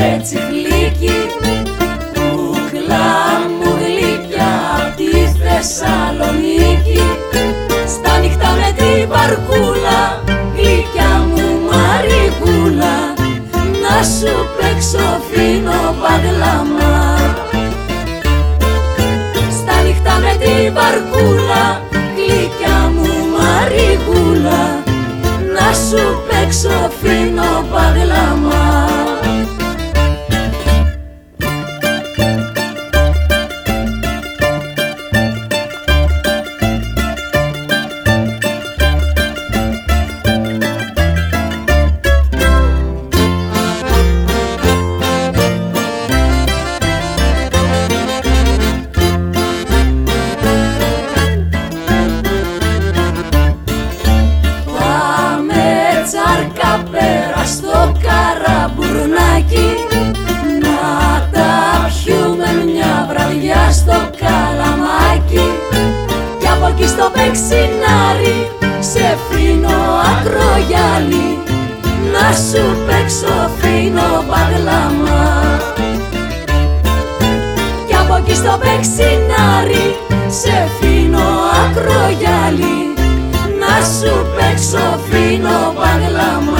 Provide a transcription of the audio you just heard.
σε τσιφλίκι Κούκλα μου γλυκιά απ' τη Θεσσαλονίκη. Στα νύχτα με την παρκούλα Γλυκιά μου μαρικούλα Να σου παίξω φίνο παγλαμά Στα νύχτα με την παρκούλα Γλυκιά μου Μαριγούλα. Να σου παίξω φίνο στο πεξινάρι σε φίνο ακρογιάλι. Να σου παίξω φίνο παγλάμα Κι από εκεί στο πεξινάρι σε φίνο ακρογιάλι. Να σου παίξω φίνο παγλάμα